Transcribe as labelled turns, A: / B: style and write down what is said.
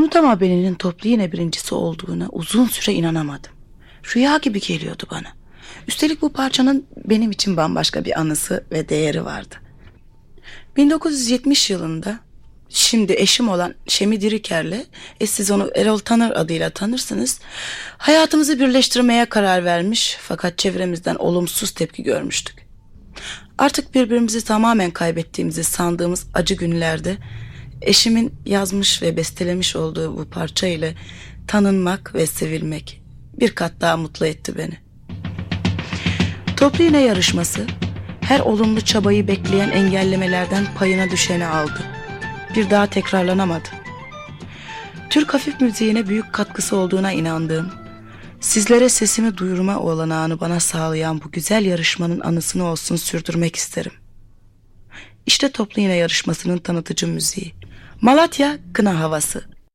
A: Unutama Beni'nin toplu yine birincisi olduğuna uzun süre inanamadım. Rüya gibi geliyordu bana. Üstelik bu parçanın benim için bambaşka bir anısı ve değeri vardı. 1970 yılında şimdi eşim olan Şemi Diriker'le e siz onu Erol Tanır adıyla tanırsınız. Hayatımızı birleştirmeye karar vermiş fakat çevremizden olumsuz tepki görmüştük. Artık birbirimizi tamamen kaybettiğimizi sandığımız acı günlerde eşimin yazmış ve bestelemiş olduğu bu parça ile tanınmak ve sevilmek bir kat daha mutlu etti beni. Toplu iğne yarışması her olumlu çabayı bekleyen engellemelerden payına düşeni aldı. Bir daha tekrarlanamadı. Türk hafif müziğine büyük katkısı olduğuna inandığım, sizlere sesimi duyurma olanağını bana sağlayan bu güzel yarışmanın anısını olsun sürdürmek isterim. İşte toplu iğne yarışmasının tanıtıcı müziği. Malatya Kına Havası